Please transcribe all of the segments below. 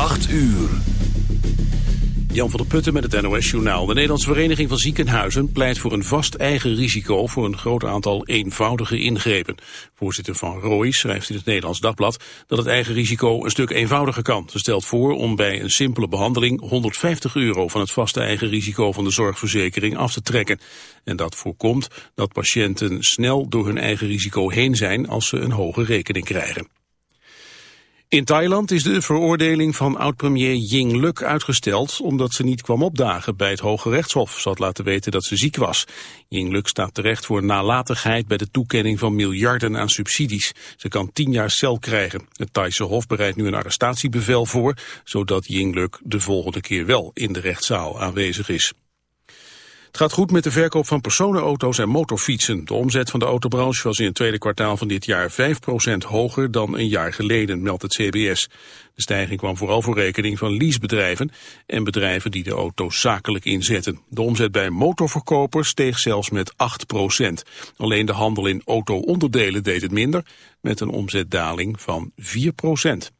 8 uur. Jan van der Putten met het NOS-journaal. De Nederlandse Vereniging van Ziekenhuizen pleit voor een vast eigen risico voor een groot aantal eenvoudige ingrepen. Voorzitter Van Rooij schrijft in het Nederlands Dagblad dat het eigen risico een stuk eenvoudiger kan. Ze stelt voor om bij een simpele behandeling 150 euro van het vaste eigen risico van de zorgverzekering af te trekken. En dat voorkomt dat patiënten snel door hun eigen risico heen zijn als ze een hoge rekening krijgen. In Thailand is de veroordeling van oud-premier Yingluck uitgesteld omdat ze niet kwam opdagen bij het Hoge Rechtshof. Ze had laten weten dat ze ziek was. Yingluck staat terecht voor nalatigheid bij de toekenning van miljarden aan subsidies. Ze kan tien jaar cel krijgen. Het Thaise Hof bereidt nu een arrestatiebevel voor, zodat Yingluck de volgende keer wel in de rechtszaal aanwezig is. Het gaat goed met de verkoop van personenauto's en motorfietsen. De omzet van de autobranche was in het tweede kwartaal van dit jaar 5% hoger dan een jaar geleden, meldt het CBS. De stijging kwam vooral voor rekening van leasebedrijven en bedrijven die de auto's zakelijk inzetten. De omzet bij motorverkopers steeg zelfs met 8%. Alleen de handel in auto-onderdelen deed het minder, met een omzetdaling van 4%.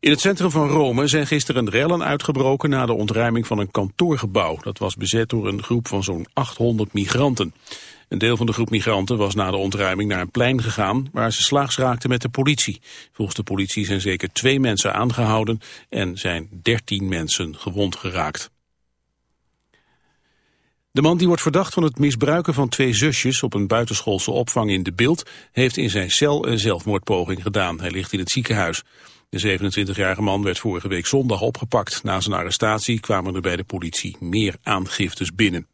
In het centrum van Rome zijn gisteren rellen uitgebroken na de ontruiming van een kantoorgebouw. Dat was bezet door een groep van zo'n 800 migranten. Een deel van de groep migranten was na de ontruiming naar een plein gegaan waar ze slaags raakten met de politie. Volgens de politie zijn zeker twee mensen aangehouden en zijn 13 mensen gewond geraakt. De man die wordt verdacht van het misbruiken van twee zusjes op een buitenschoolse opvang in De Beeld heeft in zijn cel een zelfmoordpoging gedaan. Hij ligt in het ziekenhuis. De 27-jarige man werd vorige week zondag opgepakt. Na zijn arrestatie kwamen er bij de politie meer aangiftes binnen.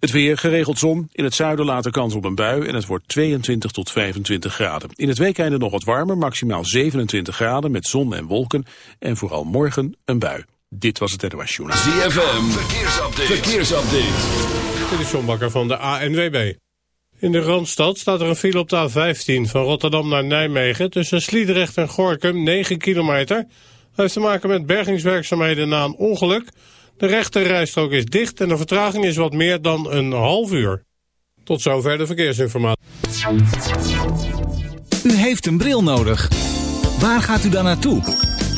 Het weer, geregeld zon, in het zuiden later kans op een bui en het wordt 22 tot 25 graden. In het weekende nog wat warmer, maximaal 27 graden met zon en wolken en vooral morgen een bui. Dit was het NOS Journal. ZFM, verkeersupdate. verkeersupdate. Dit is John Bakker van de ANWB. In de Randstad staat er een file op de A15 van Rotterdam naar Nijmegen... tussen Sliedrecht en Gorkum, 9 kilometer. Dat heeft te maken met bergingswerkzaamheden na een ongeluk. De rechte rijstrook is dicht en de vertraging is wat meer dan een half uur. Tot zover de verkeersinformatie. U heeft een bril nodig. Waar gaat u dan naartoe?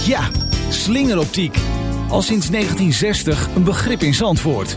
Ja, slingeroptiek. Al sinds 1960 een begrip in Zandvoort.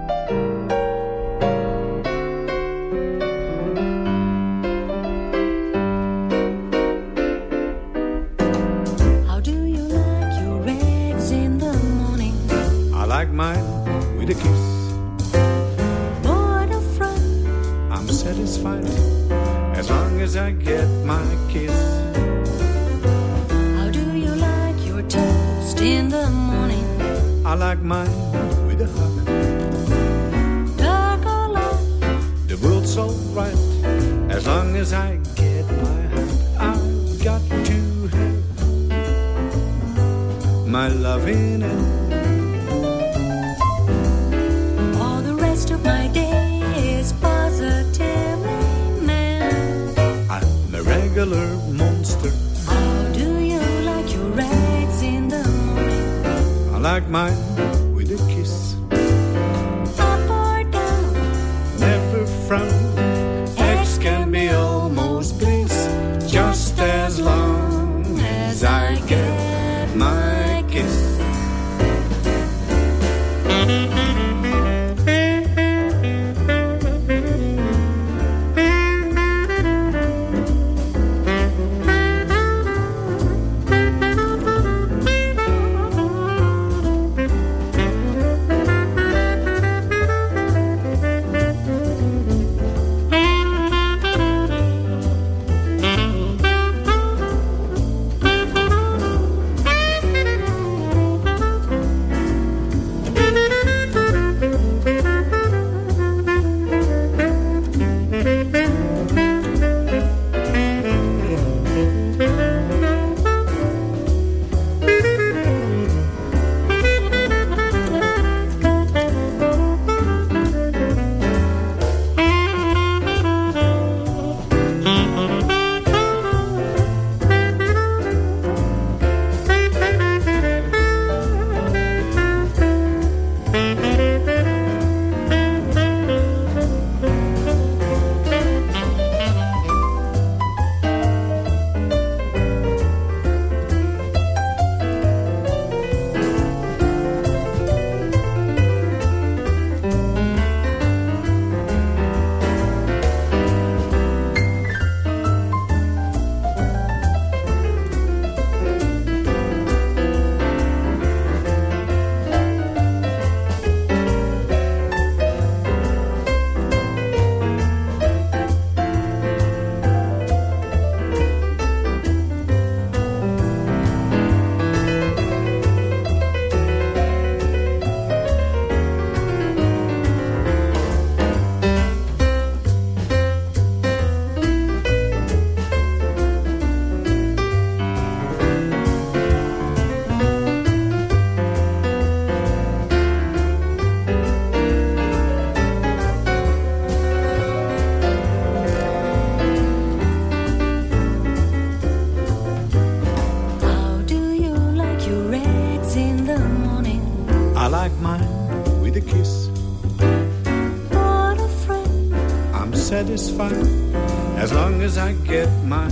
I get my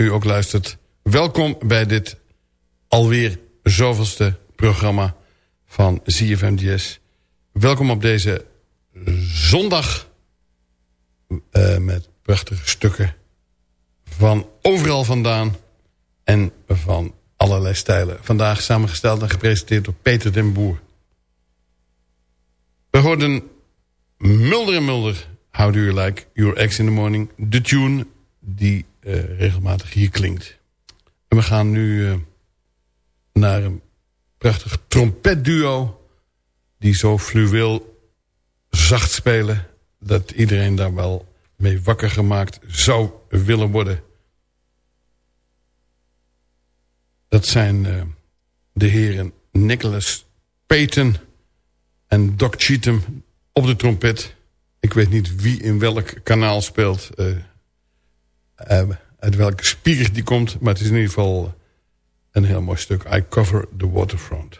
u ook luistert. Welkom bij dit alweer zoveelste programma van ZFM Jazz. Welkom op deze zondag eh, met prachtige stukken van overal vandaan en van allerlei stijlen. Vandaag samengesteld en gepresenteerd door Peter den Boer. We hoorden Mulder en Mulder, How Do You Like Your Ex in the Morning. De tune die eh, regelmatig hier klinkt. En we gaan nu eh, naar een prachtig trompetduo... die zo fluweel zacht spelen... dat iedereen daar wel mee wakker gemaakt zou willen worden. Dat zijn eh, de heren Nicholas Payton en Doc Cheatham op de trompet. Ik weet niet wie in welk kanaal speelt. Uit welke speaker die komt. Maar het is in ieder geval een heel mooi stuk. I cover the waterfront.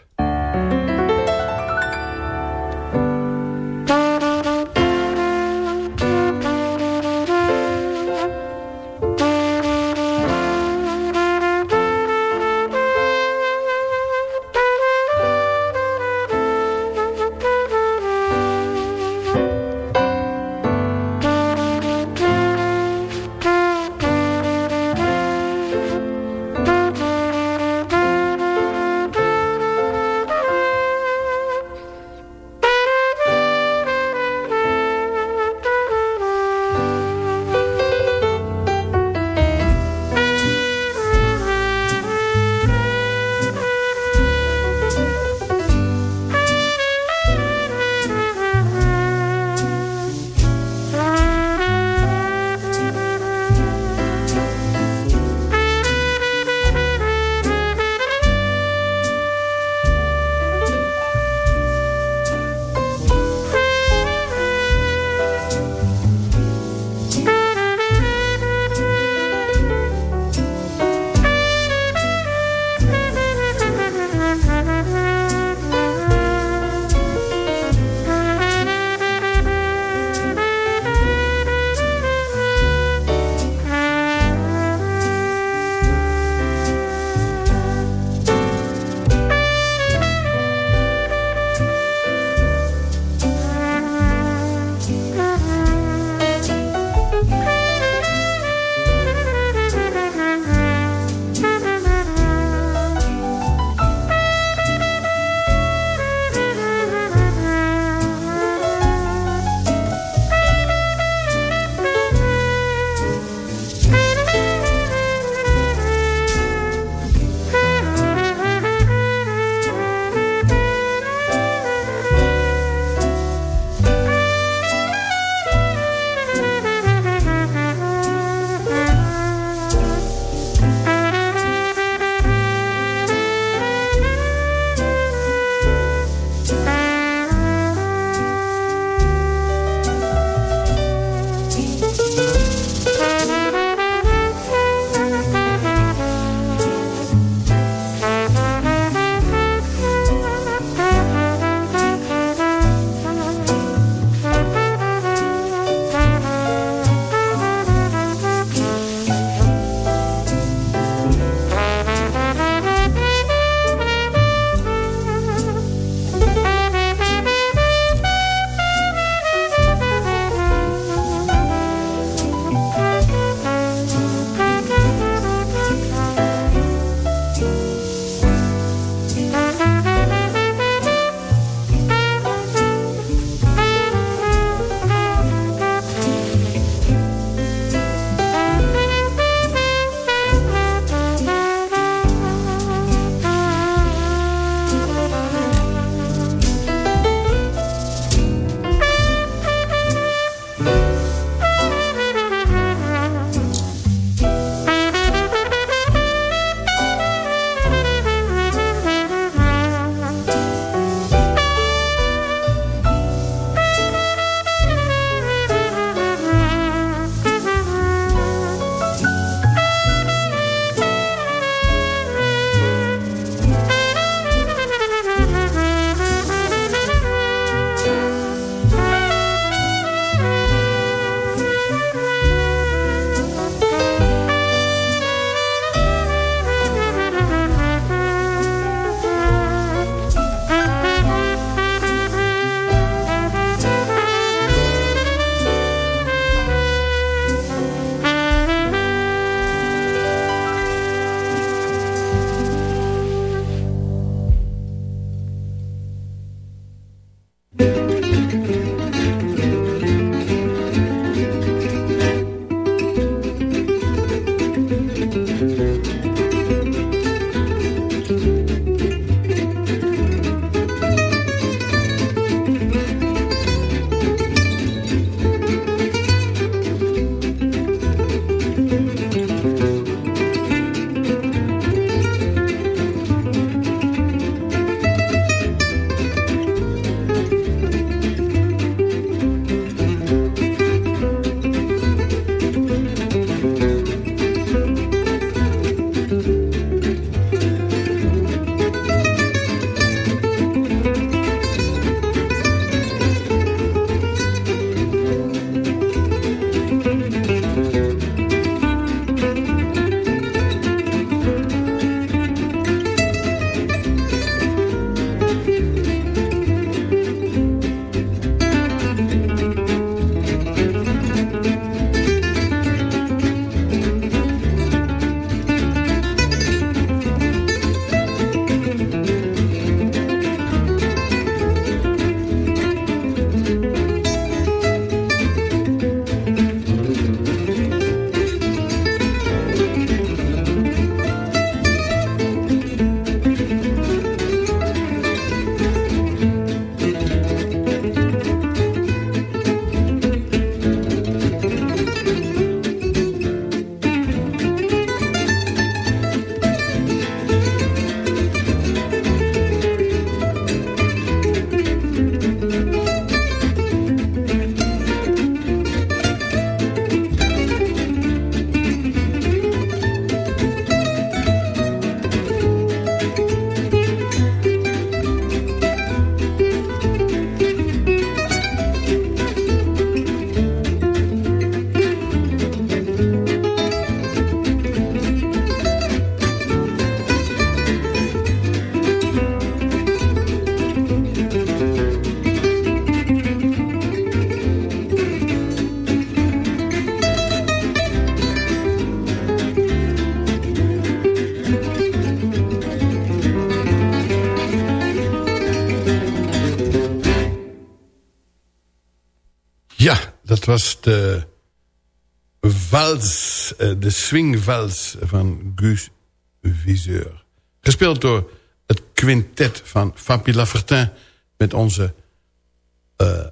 De swingvals van Gus Viseur. Gespeeld door het quintet van Fabi Lafertin... met onze, uh,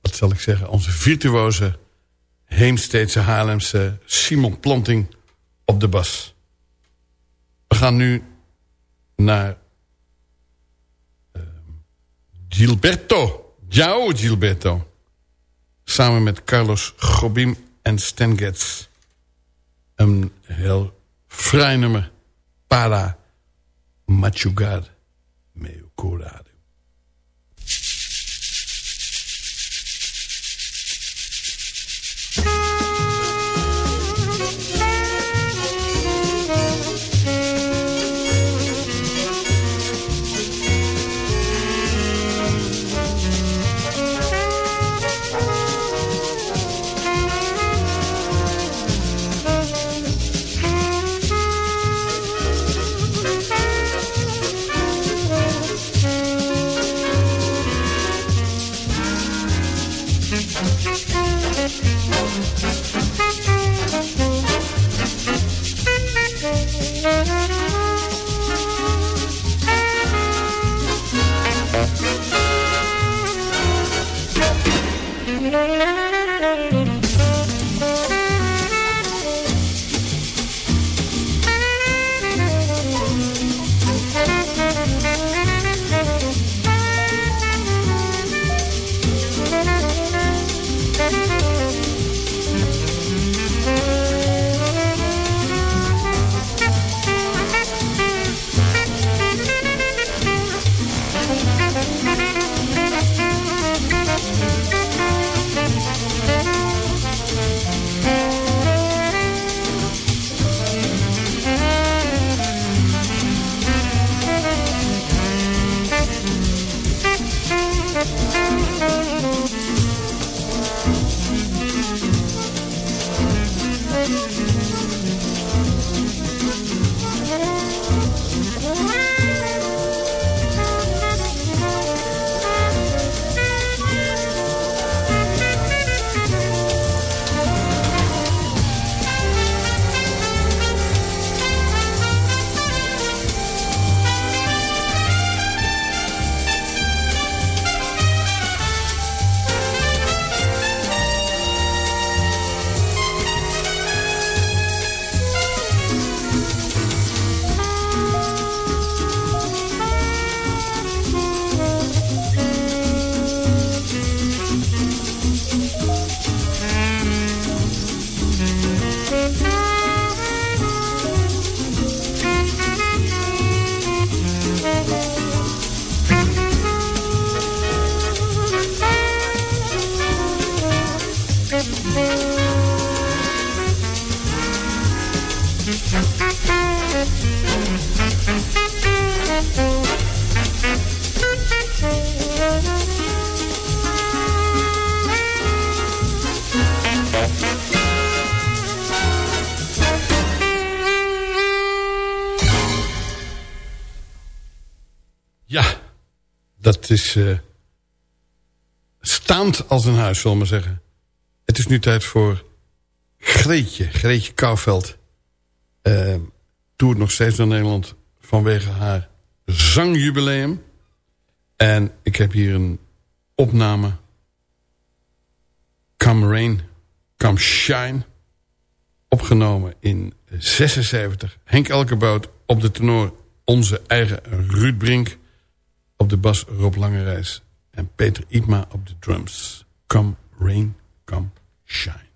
wat zal ik zeggen, onze virtuoze... Heemsteedse Haarlemse Simon Planting op de bas. We gaan nu naar uh, Gilberto. Ciao Gilberto. Samen met Carlos Gobim en Stan Getz. Een heel fraai nummer. Para machugar meu curado. Het is uh, staand als een huis, zullen we maar zeggen. Het is nu tijd voor Greetje, Greetje Kouwveld. Uh, toert nog steeds naar Nederland vanwege haar zangjubileum. En ik heb hier een opname. Come Rain, Come Shine. Opgenomen in 76. Henk Elkebout op de tenor onze eigen Ruud Brink op de bas Rob Langerijs. En Peter Ietma op de drums. Come rain, come shine.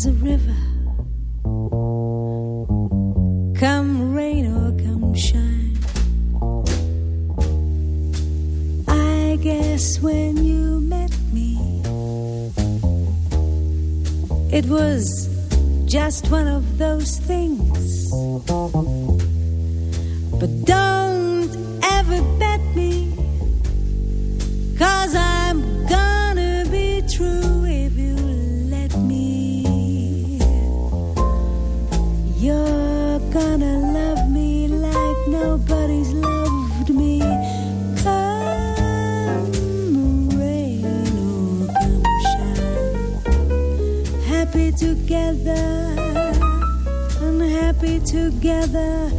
as a river. Come rain or come shine. I guess when you met me, it was just one of those things. But don't together, unhappy together.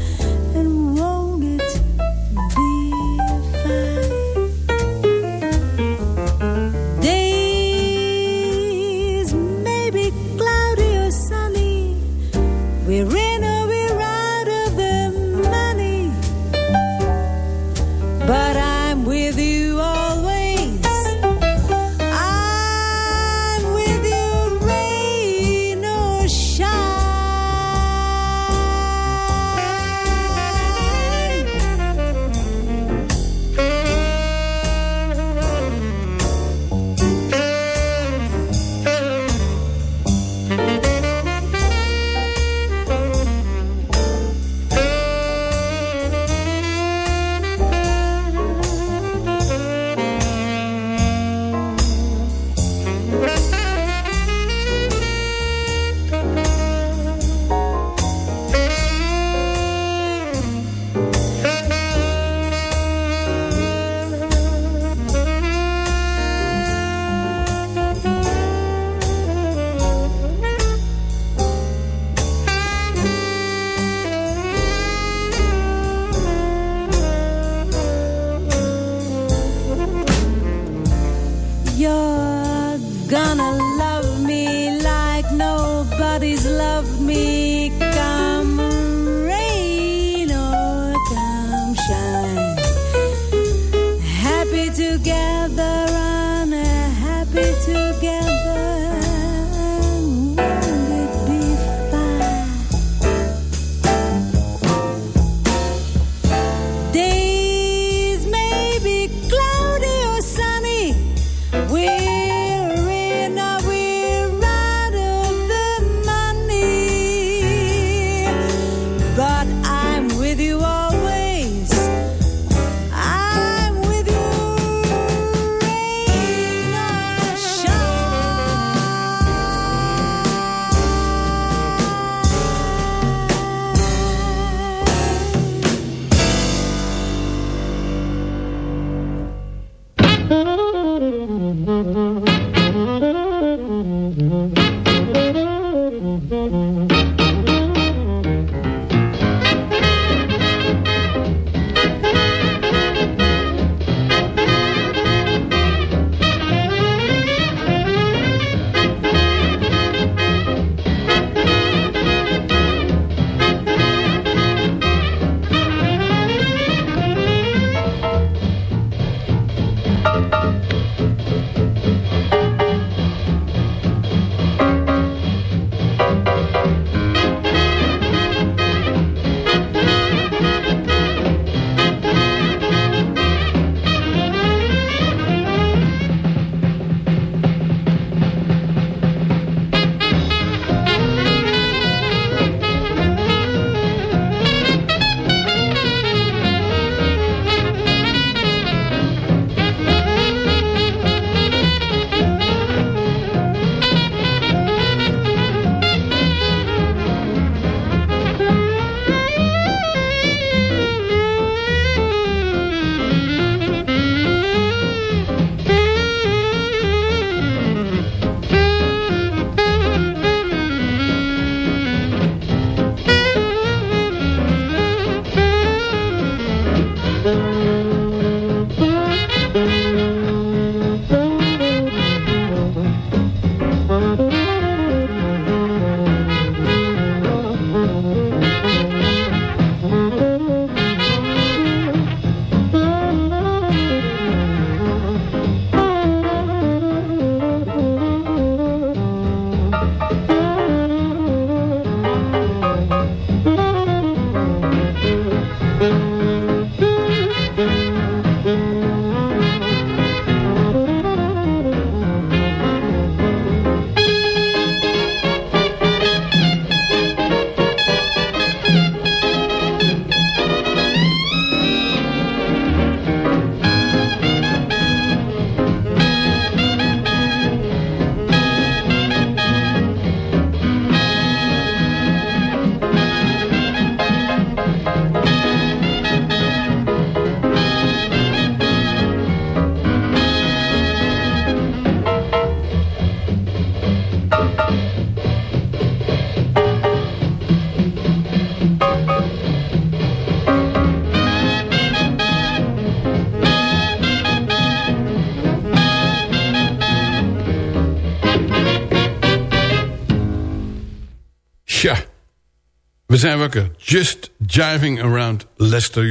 Zijn wakker. Just Jiving Around Lester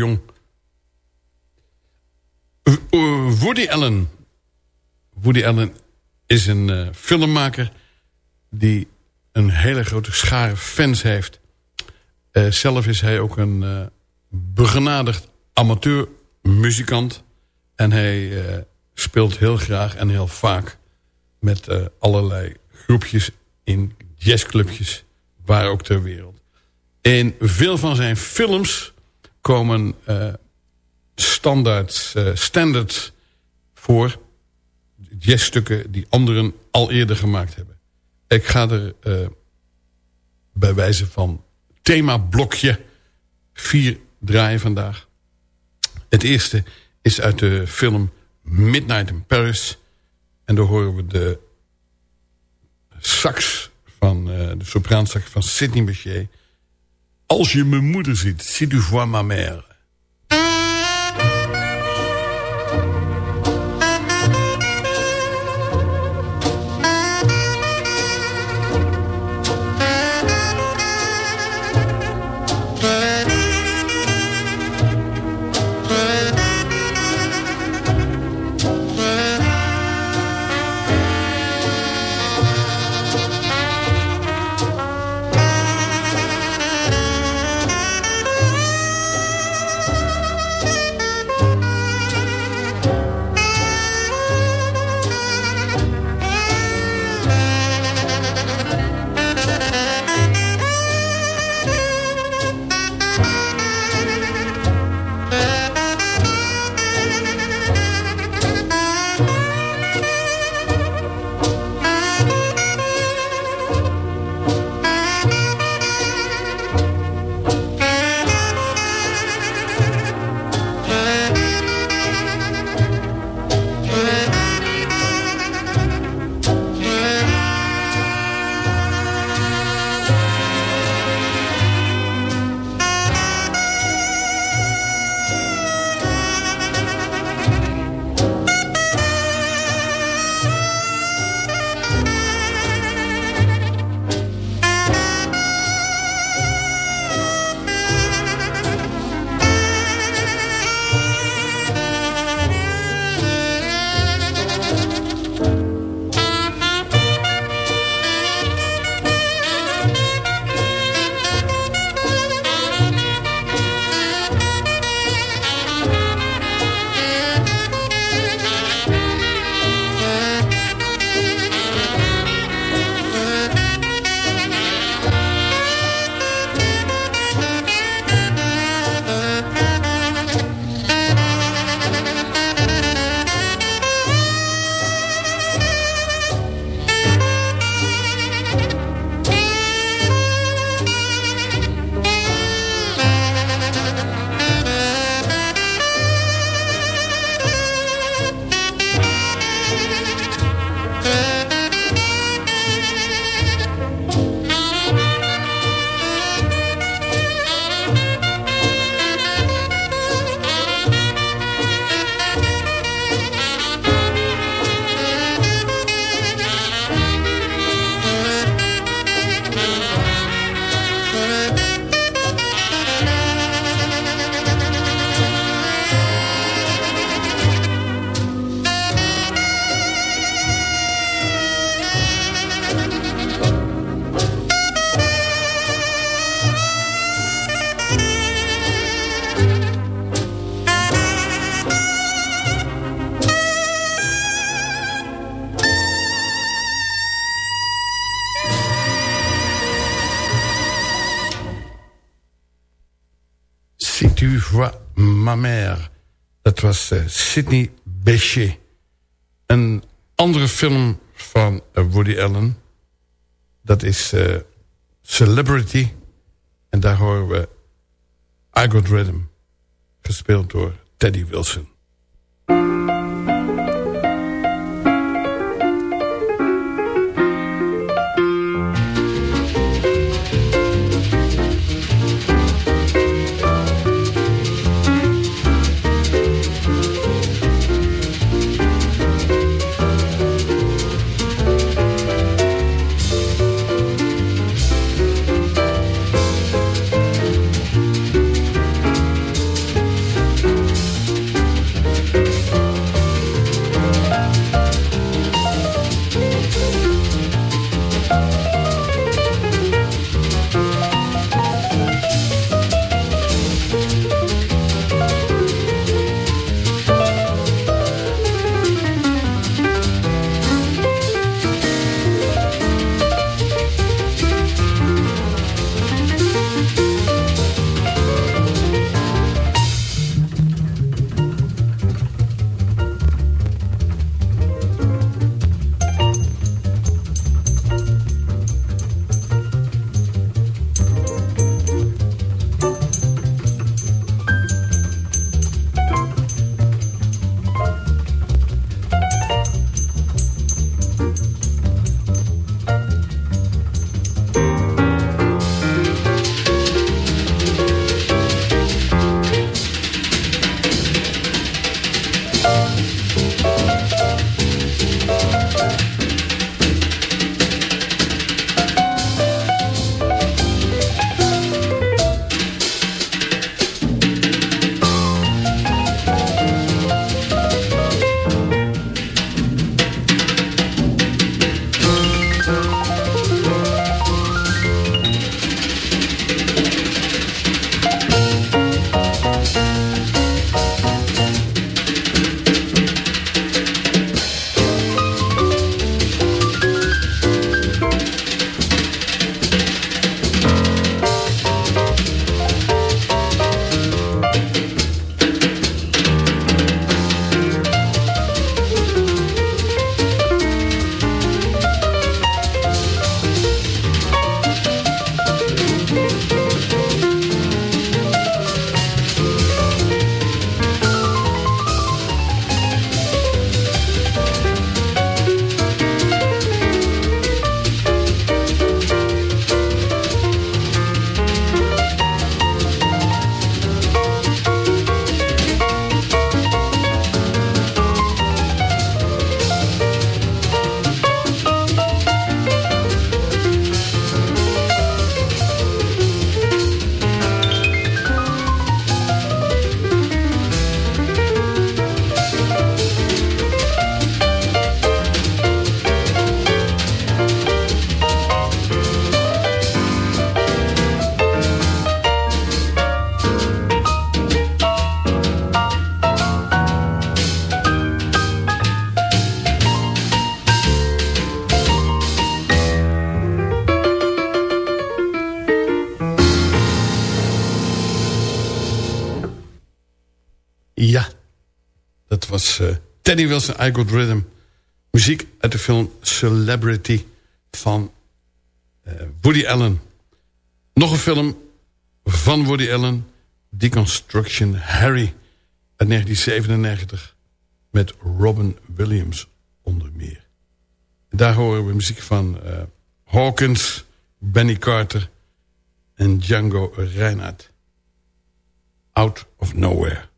uh, Woody Allen. Woody Allen is een eh, filmmaker... die een hele grote schare fans heeft. Eh, zelf is hij ook een eh begenadigd amateurmuzikant. En hij eh, speelt heel graag en heel vaak... met eh, allerlei groepjes in jazzclubjes... waar ook ter wereld. In veel van zijn films komen eh standaard, eh, standards voor... jazzstukken die anderen al eerder gemaakt hebben. Ik ga er eh, bij wijze van themablokje vier draaien vandaag. Het eerste is uit de film Midnight in Paris. En daar horen we de sax van de sopraansax van Sidney Bechet. Als je mijn moeder ziet, si tu vois ma mère. Tu vois ma mère. Dat was eh, Sidney Bechet. Een andere film van eh, Woody Allen. Dat is eh, Celebrity. En daar horen we I Got Rhythm. Gespeeld door Teddy Wilson. Ja, dat was eh, Teddy Wilson, I Got Rhythm. Muziek uit de film Celebrity van eh, Woody Allen. Nog een film van Woody Allen, Deconstruction Harry uit 1997 met Robin Williams onder meer. Daar horen we muziek van uh, Hawkins, Benny Carter en Django Reinhardt. Out of Nowhere.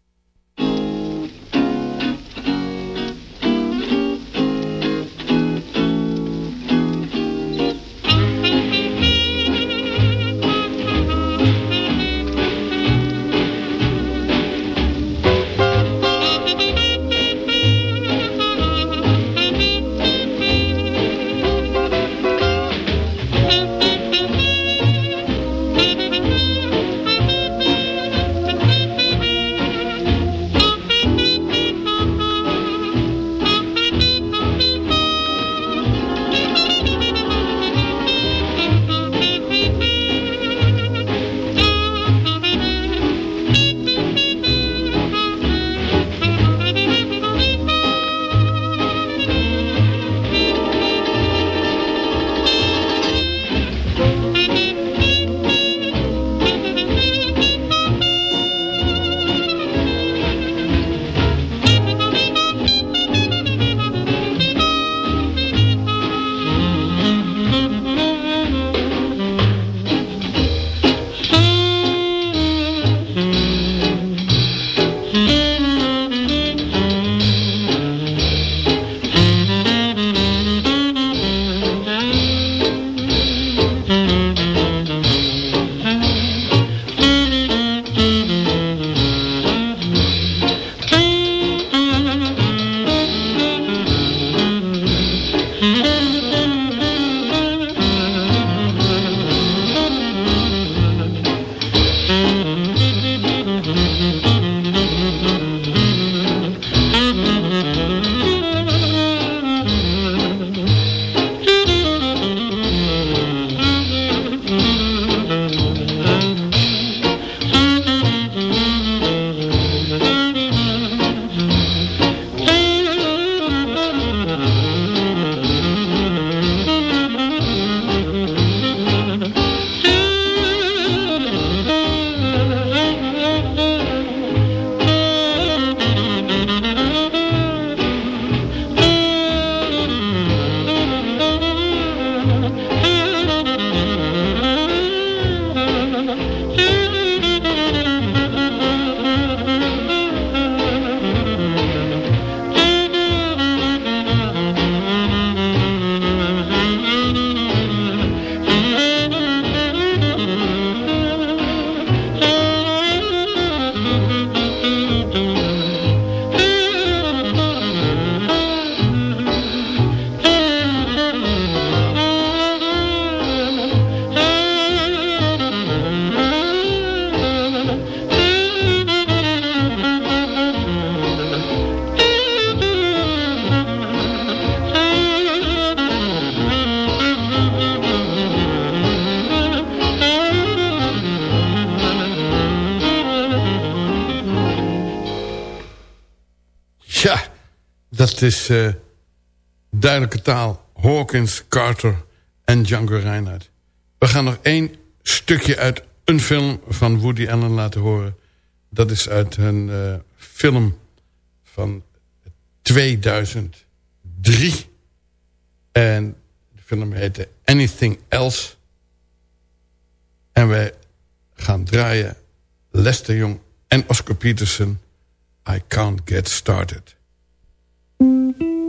Het is uh, duidelijke taal. Hawkins, Carter en Django Reinhardt. We gaan nog één stukje uit een film van Woody Allen laten horen. Dat is uit een uh, film van 2003. En de film heette Anything Else. En wij gaan draaien Lester Young en Oscar Peterson. I Can't Get Started. Música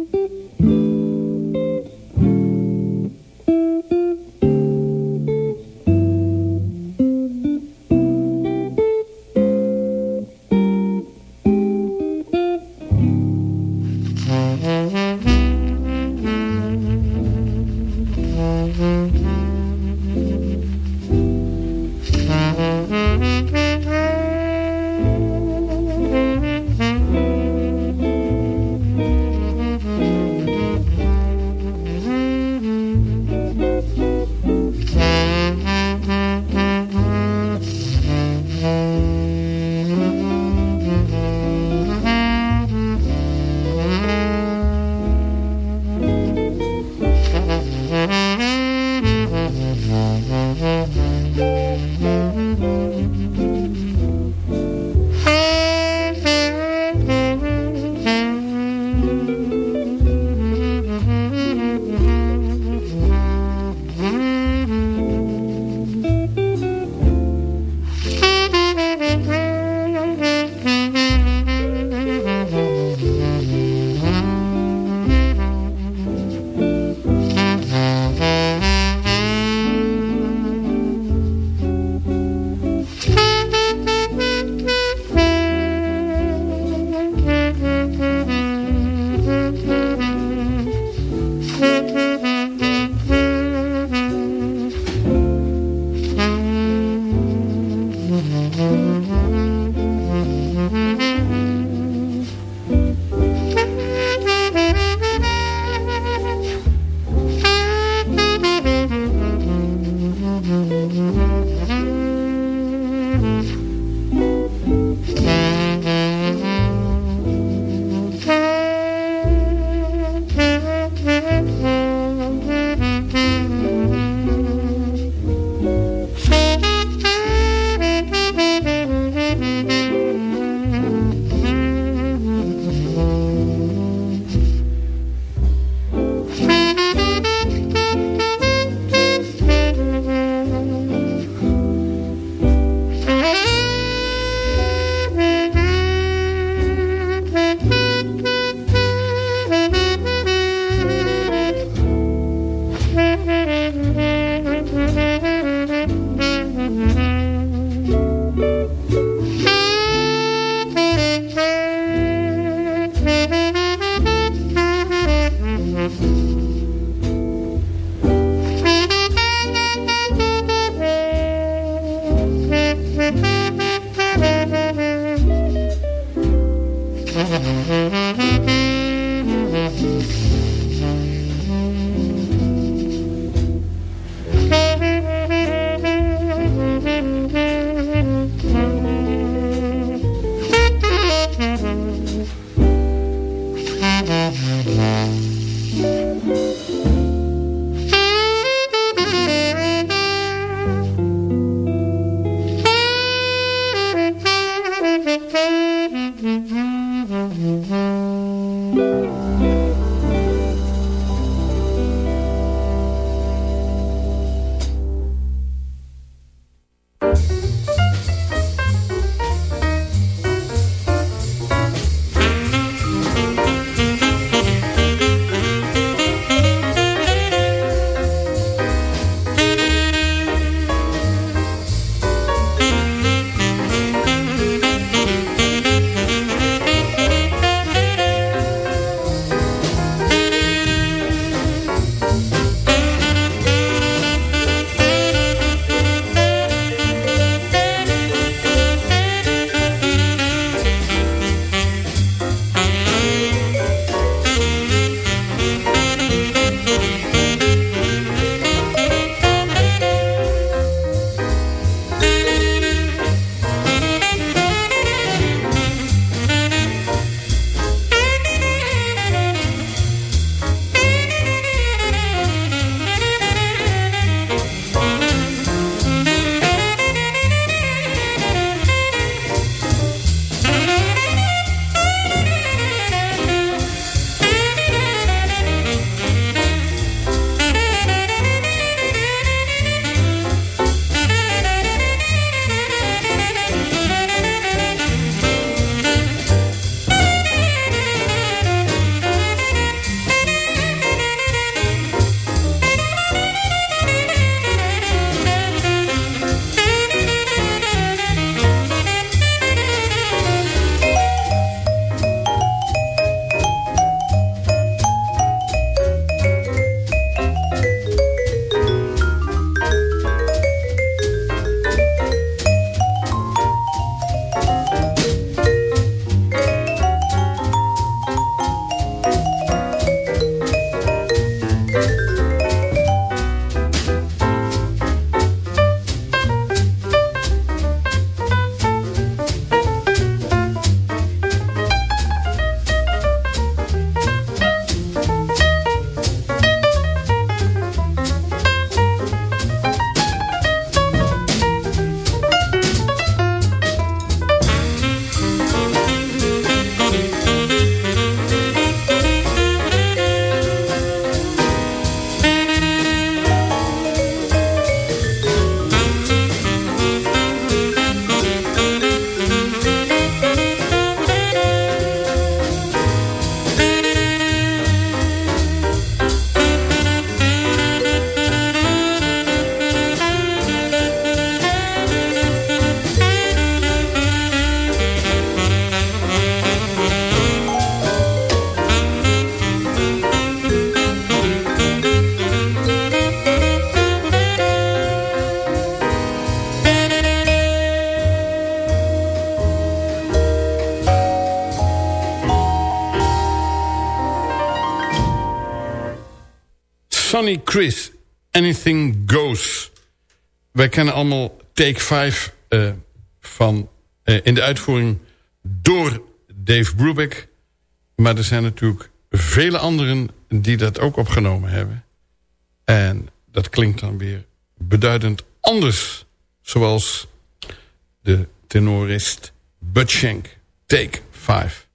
Chris, Anything Goes. Wij kennen allemaal Take 5 uh, van, uh, in de uitvoering door Dave Brubeck. Maar er zijn natuurlijk vele anderen die dat ook opgenomen hebben. En dat klinkt dan weer beduidend anders. Zoals de tenorist Bud Take 5.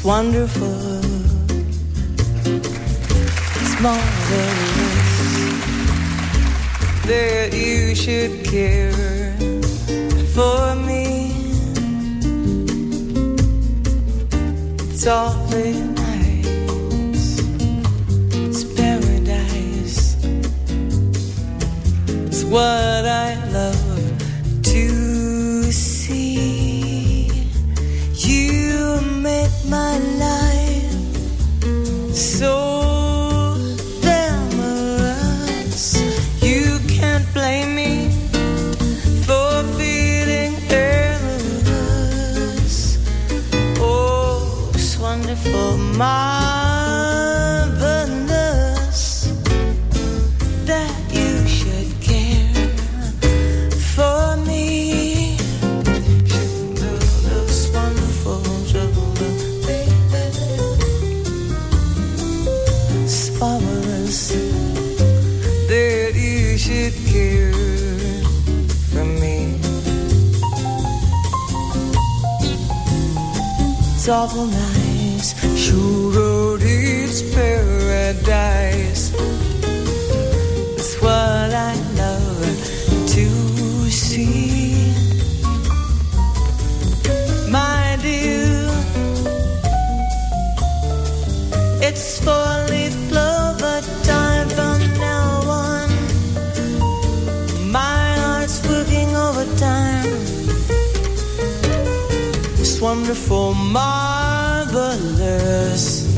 It's wonderful. It's marvelous that you should care for me. It's awfully nice. It's paradise. It's what I love. awful nice. Sure, it's paradise. us.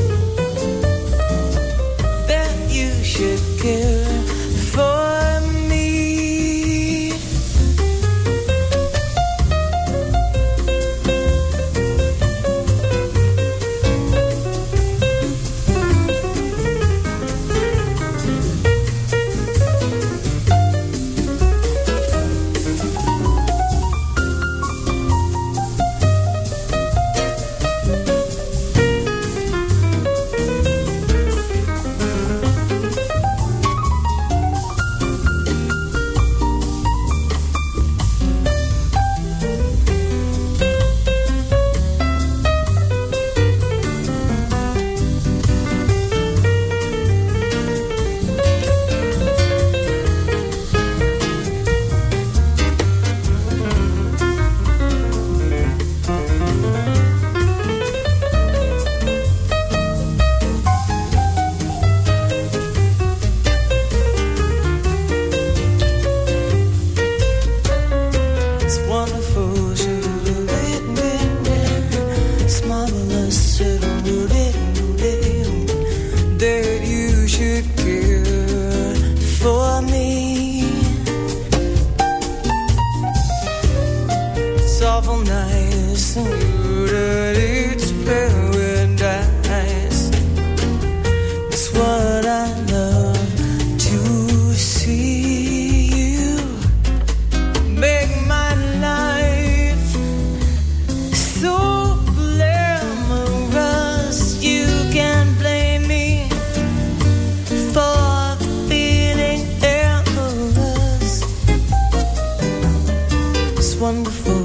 wonderful.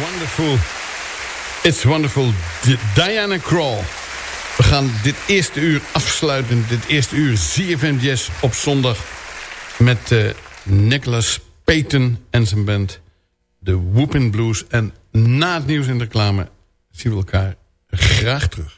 Wonderful. It's wonderful. Di- Diana Krall. We gaan dit eerste uur afsluiten. Dit eerste uur ZFM op zondag. Met eh, Nicholas Payton en zijn band. De Whoopin' Blues. En na het nieuws en reclame zien we elkaar graag terug.